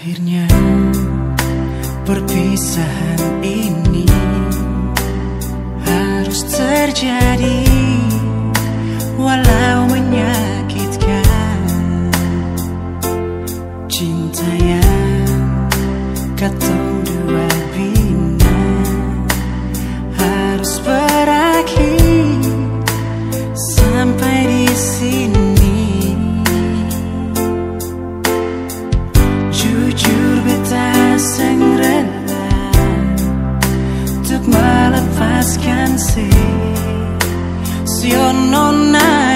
Akhirnya perpisahan ini harus terjadi. Walau I can see. So you're not.